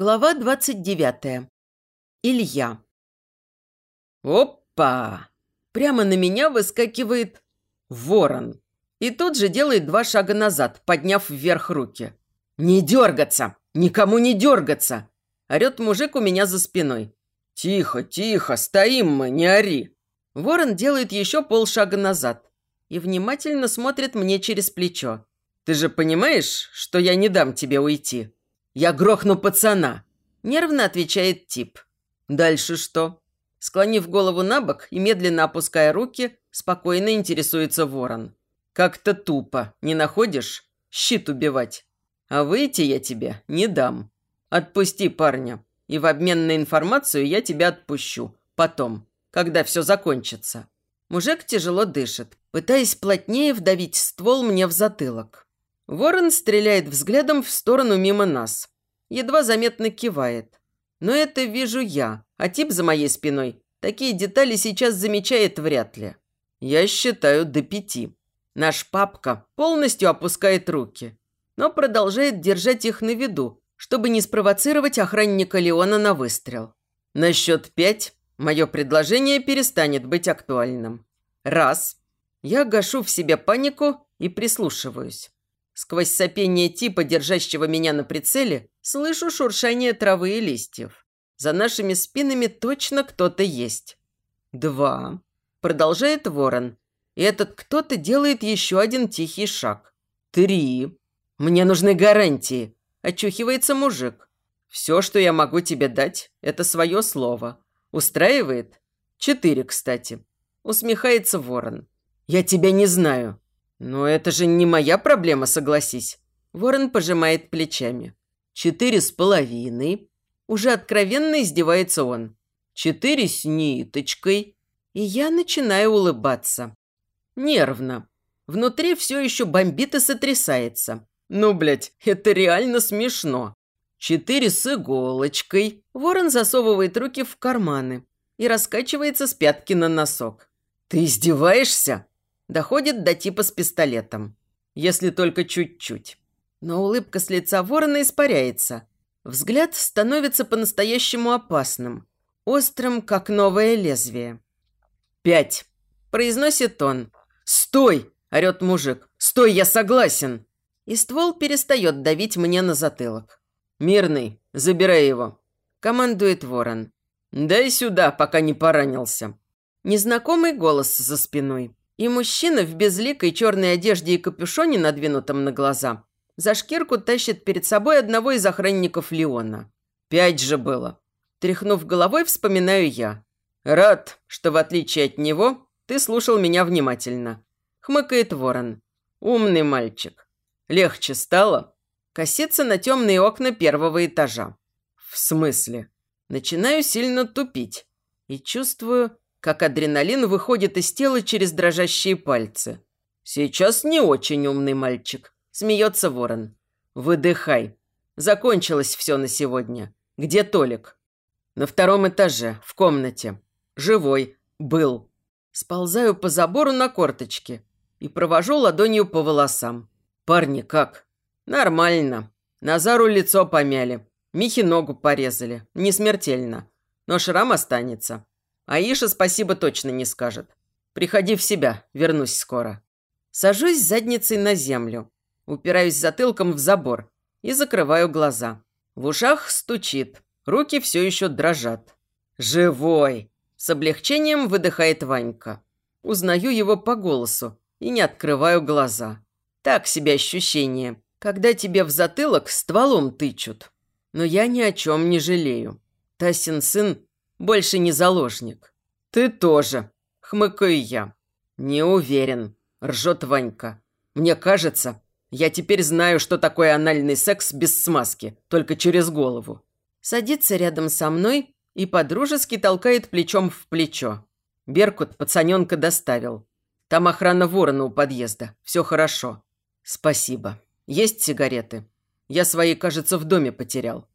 Глава 29. Илья. Опа! Прямо на меня выскакивает ворон. И тут же делает два шага назад, подняв вверх руки. «Не дергаться! Никому не дергаться!» Орет мужик у меня за спиной. «Тихо, тихо, стоим мы, не ори!» Ворон делает еще полшага назад и внимательно смотрит мне через плечо. «Ты же понимаешь, что я не дам тебе уйти?» «Я грохну пацана!» Нервно отвечает тип. «Дальше что?» Склонив голову на бок и медленно опуская руки, спокойно интересуется ворон. «Как-то тупо, не находишь? Щит убивать. А выйти я тебе не дам. Отпусти парня, и в обмен на информацию я тебя отпущу. Потом, когда все закончится». Мужик тяжело дышит, пытаясь плотнее вдавить ствол мне в затылок. Ворон стреляет взглядом в сторону мимо нас. Едва заметно кивает. Но это вижу я, а тип за моей спиной такие детали сейчас замечает вряд ли. Я считаю до пяти. Наш папка полностью опускает руки, но продолжает держать их на виду, чтобы не спровоцировать охранника Леона на выстрел. На счет пять мое предложение перестанет быть актуальным. Раз. Я гашу в себе панику и прислушиваюсь. Сквозь сопение типа, держащего меня на прицеле, слышу шуршание травы и листьев. За нашими спинами точно кто-то есть. Два. Продолжает ворон. И этот кто-то делает еще один тихий шаг. Три. Мне нужны гарантии. Очухивается мужик. Все, что я могу тебе дать, это свое слово. Устраивает? Четыре, кстати. Усмехается ворон. Я тебя не знаю. «Но это же не моя проблема, согласись». Ворон пожимает плечами. «Четыре с половиной». Уже откровенно издевается он. «Четыре с ниточкой». И я начинаю улыбаться. Нервно. Внутри все еще бомбит и сотрясается. Ну, блядь, это реально смешно. Четыре с иголочкой. Ворон засовывает руки в карманы и раскачивается с пятки на носок. «Ты издеваешься?» Доходит до типа с пистолетом. Если только чуть-чуть. Но улыбка с лица ворона испаряется. Взгляд становится по-настоящему опасным. Острым, как новое лезвие. «Пять!» – произносит он. «Стой!» – орет мужик. «Стой, я согласен!» И ствол перестает давить мне на затылок. «Мирный, забирай его!» – командует ворон. «Дай сюда, пока не поранился!» Незнакомый голос за спиной. И мужчина в безликой черной одежде и капюшоне, надвинутом на глаза, за шкирку тащит перед собой одного из охранников Леона. Пять же было. Тряхнув головой, вспоминаю я. Рад, что в отличие от него, ты слушал меня внимательно. Хмыкает ворон. Умный мальчик. Легче стало? Косится на темные окна первого этажа. В смысле? Начинаю сильно тупить. И чувствую, как адреналин выходит из тела через дрожащие пальцы. «Сейчас не очень умный мальчик», – смеется ворон. «Выдыхай. Закончилось все на сегодня. Где Толик?» «На втором этаже, в комнате. Живой. Был». Сползаю по забору на корточки и провожу ладонью по волосам. «Парни, как?» «Нормально. Назару лицо помяли. Михе ногу порезали. Не смертельно. Но шрам останется. Аиша спасибо точно не скажет. Приходи в себя, вернусь скоро. Сажусь задницей на землю, упираюсь затылком в забор и закрываю глаза. В ушах стучит, руки все еще дрожат. «Живой!» – с облегчением выдыхает Ванька. Узнаю его по голосу и не открываю глаза. Так себе ощущение, когда тебе в затылок стволом тычут. Но я ни о чем не жалею. Тасин сын больше не заложник. Ты тоже, хмыкаю я. Не уверен, ржет Ванька. Мне кажется, я теперь знаю, что такое анальный секс без смазки, только через голову. Садится рядом со мной и подружески толкает плечом в плечо. Беркут пацаненка доставил. Там охрана ворона у подъезда. Все хорошо. Спасибо. Есть сигареты? Я свои, кажется, в доме потерял.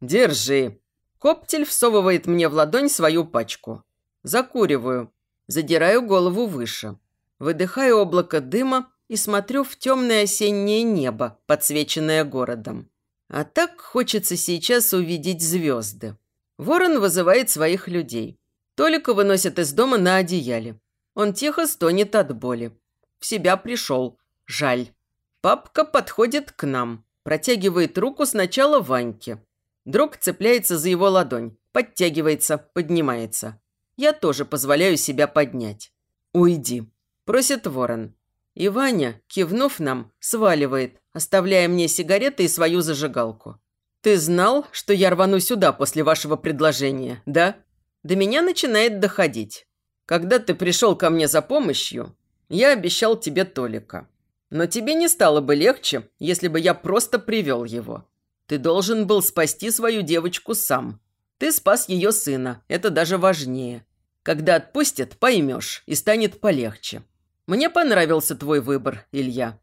Держи. Коптель всовывает мне в ладонь свою пачку. Закуриваю. Задираю голову выше. Выдыхаю облако дыма и смотрю в темное осеннее небо, подсвеченное городом. А так хочется сейчас увидеть звезды. Ворон вызывает своих людей. Толика выносят из дома на одеяле. Он тихо стонет от боли. В себя пришел. Жаль. Папка подходит к нам. Протягивает руку сначала Ваньке. Друг цепляется за его ладонь. Подтягивается, поднимается. Я тоже позволяю себя поднять. «Уйди», – просит ворон. И Ваня, кивнув нам, сваливает, оставляя мне сигареты и свою зажигалку. «Ты знал, что я рвану сюда после вашего предложения, да?» До меня начинает доходить. Когда ты пришел ко мне за помощью, я обещал тебе Толика. Но тебе не стало бы легче, если бы я просто привел его. Ты должен был спасти свою девочку сам. Ты спас ее сына, это даже важнее. Когда отпустят, поймешь, и станет полегче. Мне понравился твой выбор, Илья.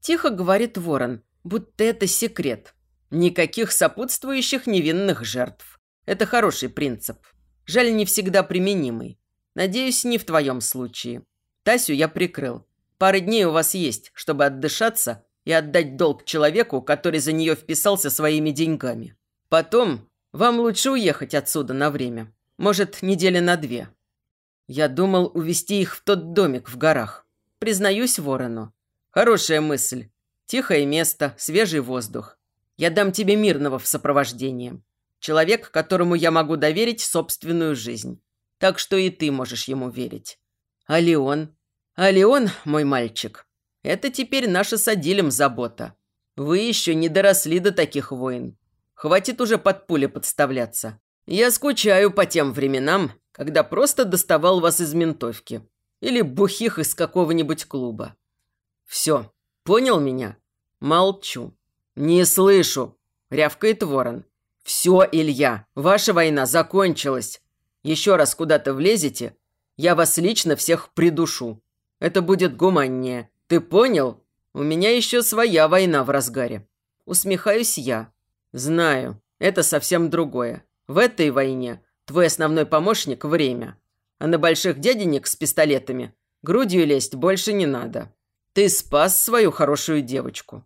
Тихо говорит ворон, будто это секрет. Никаких сопутствующих невинных жертв. Это хороший принцип. Жаль, не всегда применимый. Надеюсь, не в твоем случае. Тасю я прикрыл. Пары дней у вас есть, чтобы отдышаться и отдать долг человеку, который за нее вписался своими деньгами. Потом вам лучше уехать отсюда на время. Может, недели на две. Я думал увезти их в тот домик в горах. Признаюсь ворону. Хорошая мысль. Тихое место, свежий воздух. Я дам тебе мирного в сопровождении. Человек, которому я могу доверить собственную жизнь. Так что и ты можешь ему верить. А Леон? А Леон, мой мальчик, это теперь наша с Адилем забота. Вы еще не доросли до таких войн. Хватит уже под пули подставляться. Я скучаю по тем временам, когда просто доставал вас из ментовки. Или бухих из какого-нибудь клуба. Все, понял меня? Молчу. Не слышу, рявкает ворон. Все, Илья, ваша война закончилась. Еще раз куда-то влезете, я вас лично всех придушу. Это будет гуманнее. Ты понял? У меня еще своя война в разгаре. Усмехаюсь я. Знаю, это совсем другое. В этой войне твой основной помощник – время. А на больших дяденек с пистолетами грудью лезть больше не надо. Ты спас свою хорошую девочку.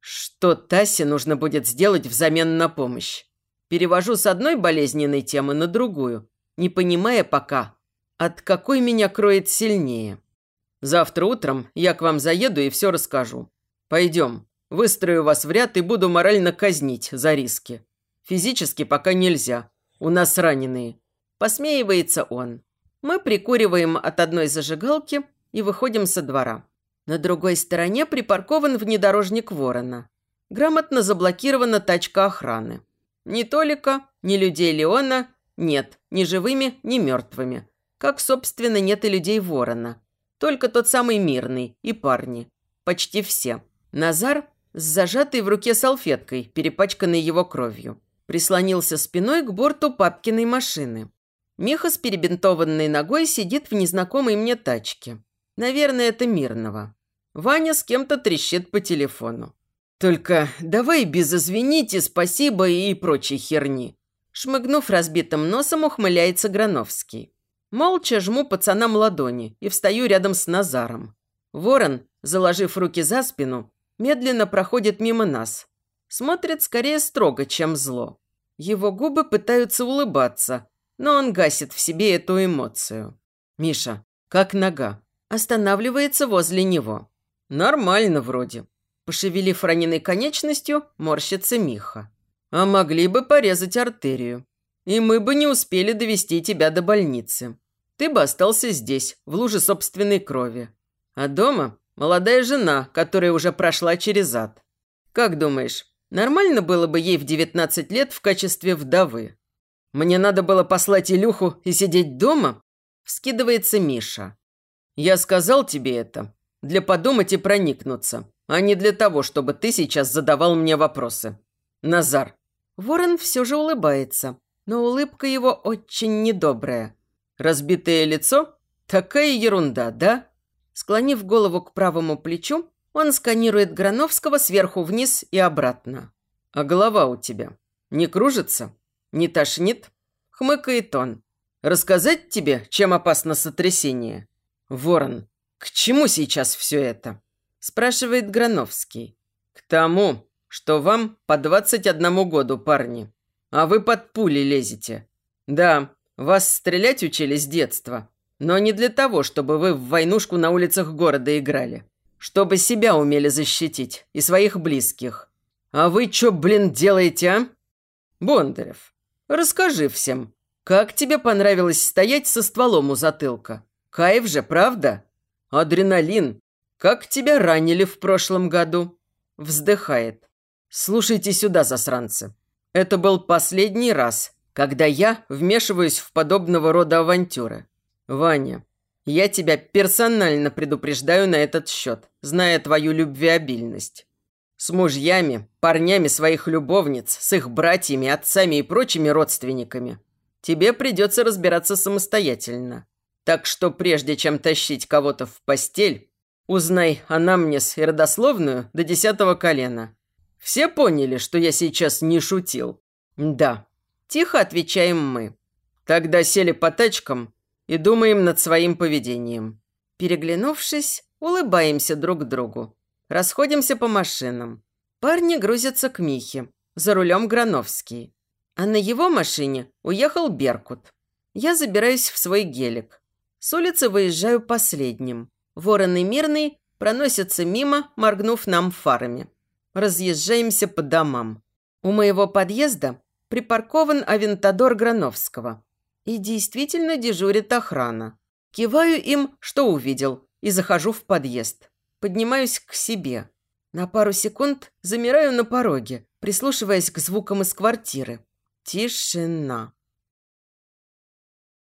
Что Тасе нужно будет сделать взамен на помощь? Перевожу с одной болезненной темы на другую, не понимая пока, от какой меня кроет сильнее. Завтра утром я к вам заеду и все расскажу. Пойдем, выстрою вас в ряд и буду морально казнить за риски. Физически пока нельзя. У нас раненые. Посмеивается он. Мы прикуриваем от одной зажигалки и выходим со двора. На другой стороне припаркован внедорожник Ворона. Грамотно заблокирована тачка охраны. Ни Толика, ни людей Леона нет, ни живыми, ни мертвыми. Как, собственно, нет и людей Ворона. Только тот самый мирный и парни. Почти все. Назар с зажатой в руке салфеткой, перепачканной его кровью прислонился спиной к борту папкиной машины. Миха с перебинтованной ногой сидит в незнакомой мне тачке. Наверное, это мирного. Ваня с кем-то трещит по телефону. «Только давай без «извините», «спасибо» и прочей херни». Шмыгнув разбитым носом, ухмыляется Грановский. Молча жму пацанам ладони и встаю рядом с Назаром. Ворон, заложив руки за спину, медленно проходит мимо нас, Смотрит скорее строго, чем зло. Его губы пытаются улыбаться, но он гасит в себе эту эмоцию. Миша, как нога, останавливается возле него. Нормально вроде. Пошевелив раненой конечностью, морщится Миха. А могли бы порезать артерию. И мы бы не успели довести тебя до больницы. Ты бы остался здесь, в луже собственной крови. А дома молодая жена, которая уже прошла через ад. Как думаешь, Нормально было бы ей в 19 лет в качестве вдовы. Мне надо было послать Илюху и сидеть дома? Вскидывается Миша. Я сказал тебе это для подумать и проникнуться, а не для того, чтобы ты сейчас задавал мне вопросы. Назар. Ворон все же улыбается, но улыбка его очень недобрая. Разбитое лицо? Такая ерунда, да? Склонив голову к правому плечу, он сканирует Грановского сверху вниз и обратно. «А голова у тебя не кружится? Не тошнит?» Хмыкает он. «Рассказать тебе, чем опасно сотрясение?» «Ворон, к чему сейчас все это?» Спрашивает Грановский. «К тому, что вам по 21 году, парни. А вы под пули лезете. Да, вас стрелять учили с детства, но не для того, чтобы вы в войнушку на улицах города играли. Чтобы себя умели защитить и своих близких. А вы чё, блин, делаете, а? Бондарев, расскажи всем, как тебе понравилось стоять со стволом у затылка? Кайф же, правда? Адреналин. Как тебя ранили в прошлом году? Вздыхает. Слушайте сюда, засранцы. Это был последний раз, когда я вмешиваюсь в подобного рода авантюры. Ваня, я тебя персонально предупреждаю на этот счет, зная твою любвеобильность. С мужьями, парнями своих любовниц, с их братьями, отцами и прочими родственниками тебе придется разбираться самостоятельно. Так что прежде чем тащить кого-то в постель, узнай анамнез и родословную до десятого колена. Все поняли, что я сейчас не шутил? Да. Тихо отвечаем мы. Тогда сели по тачкам и думаем над своим поведением. Переглянувшись, улыбаемся друг другу. Расходимся по машинам. Парни грузятся к Михе. За рулем Грановский. А на его машине уехал Беркут. Я забираюсь в свой гелик. С улицы выезжаю последним. Ворон и Мирный проносятся мимо, моргнув нам фарами. Разъезжаемся по домам. У моего подъезда припаркован авентадор Грановского. И действительно дежурит охрана. Киваю им, что увидел, и захожу в подъезд. Поднимаюсь к себе. На пару секунд замираю на пороге, прислушиваясь к звукам из квартиры. Тишина.